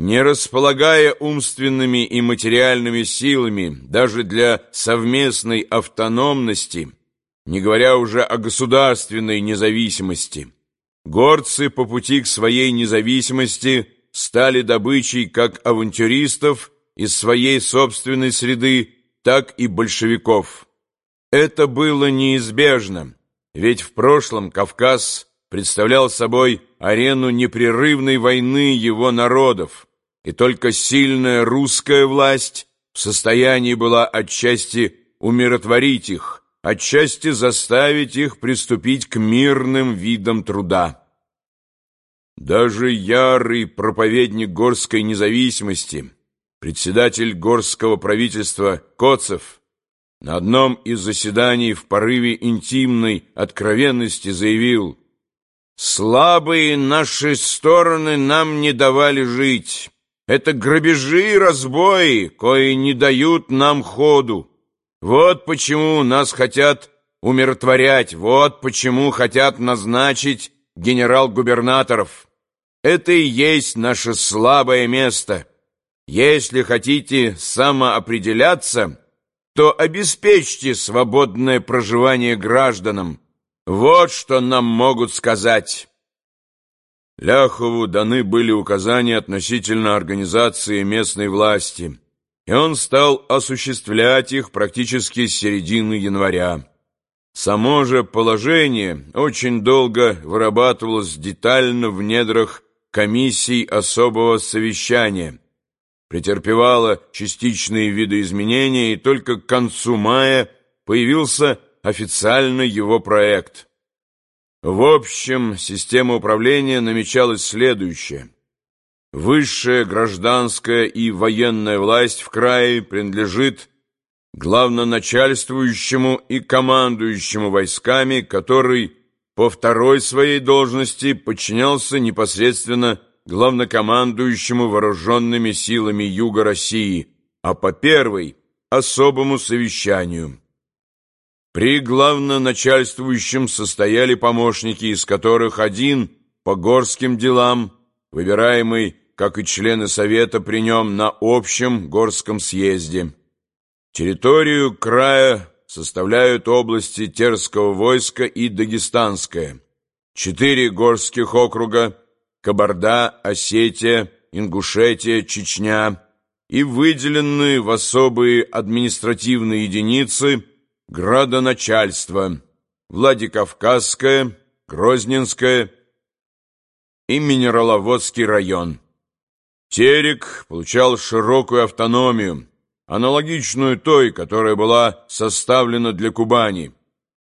Не располагая умственными и материальными силами даже для совместной автономности, не говоря уже о государственной независимости, горцы по пути к своей независимости стали добычей как авантюристов из своей собственной среды, так и большевиков. Это было неизбежно, ведь в прошлом Кавказ представлял собой арену непрерывной войны его народов, и только сильная русская власть в состоянии была отчасти умиротворить их, отчасти заставить их приступить к мирным видам труда. Даже ярый проповедник горской независимости, председатель горского правительства Коцев, на одном из заседаний в порыве интимной откровенности заявил «Слабые наши стороны нам не давали жить». Это грабежи и разбои, кои не дают нам ходу. Вот почему нас хотят умиротворять, вот почему хотят назначить генерал-губернаторов. Это и есть наше слабое место. Если хотите самоопределяться, то обеспечьте свободное проживание гражданам. Вот что нам могут сказать». Ляхову даны были указания относительно организации местной власти, и он стал осуществлять их практически с середины января. Само же положение очень долго вырабатывалось детально в недрах комиссий особого совещания, претерпевало частичные видоизменения, и только к концу мая появился официально его проект – в общем, система управления намечалась следующее. Высшая гражданская и военная власть в крае принадлежит главноначальствующему и командующему войсками, который по второй своей должности подчинялся непосредственно главнокомандующему вооруженными силами Юга России, а по первой – особому совещанию. При главноначальствующем состояли помощники, из которых один по горским делам, выбираемый, как и члены Совета при нем, на общем горском съезде. Территорию края составляют области Терского войска и Дагестанская, четыре горских округа Кабарда, Осетия, Ингушетия, Чечня и выделенные в особые административные единицы – градоначальство, Владикавказское, Грозненское и Минераловодский район. Терек получал широкую автономию, аналогичную той, которая была составлена для Кубани.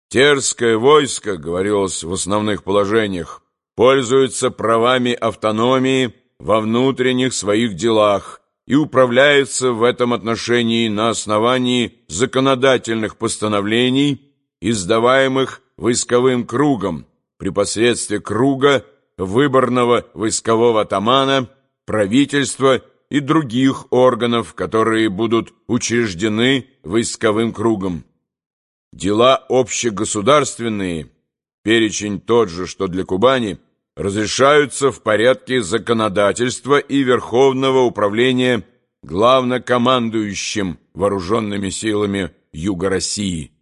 Терское войско, говорилось в основных положениях, пользуется правами автономии во внутренних своих делах, и управляется в этом отношении на основании законодательных постановлений, издаваемых войсковым кругом при посредстве круга выборного войскового атамана, правительства и других органов, которые будут учреждены войсковым кругом. Дела общегосударственные, перечень тот же, что для Кубани – разрешаются в порядке законодательства и Верховного управления главнокомандующим вооруженными силами Юга России.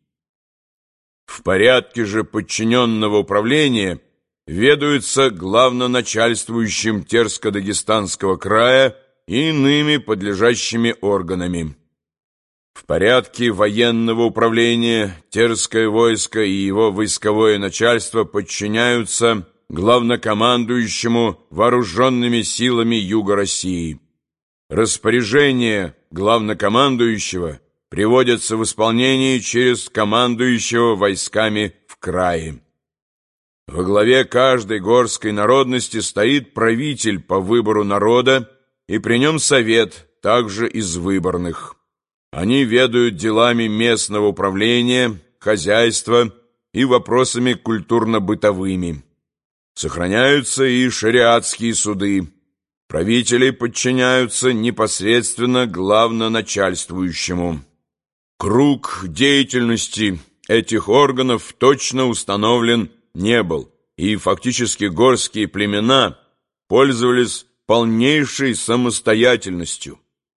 В порядке же подчиненного управления ведаются главноначальствующим Терско-Дагестанского края и иными подлежащими органами. В порядке военного управления Терское войско и его войсковое начальство подчиняются главнокомандующему вооруженными силами Юга России. Распоряжение главнокомандующего приводятся в исполнение через командующего войсками в крае. Во главе каждой горской народности стоит правитель по выбору народа, и при нем совет, также из выборных. Они ведают делами местного управления, хозяйства и вопросами культурно-бытовыми. Сохраняются и шариатские суды. Правители подчиняются непосредственно главноначальствующему. Круг деятельности этих органов точно установлен не был, и фактически горские племена пользовались полнейшей самостоятельностью.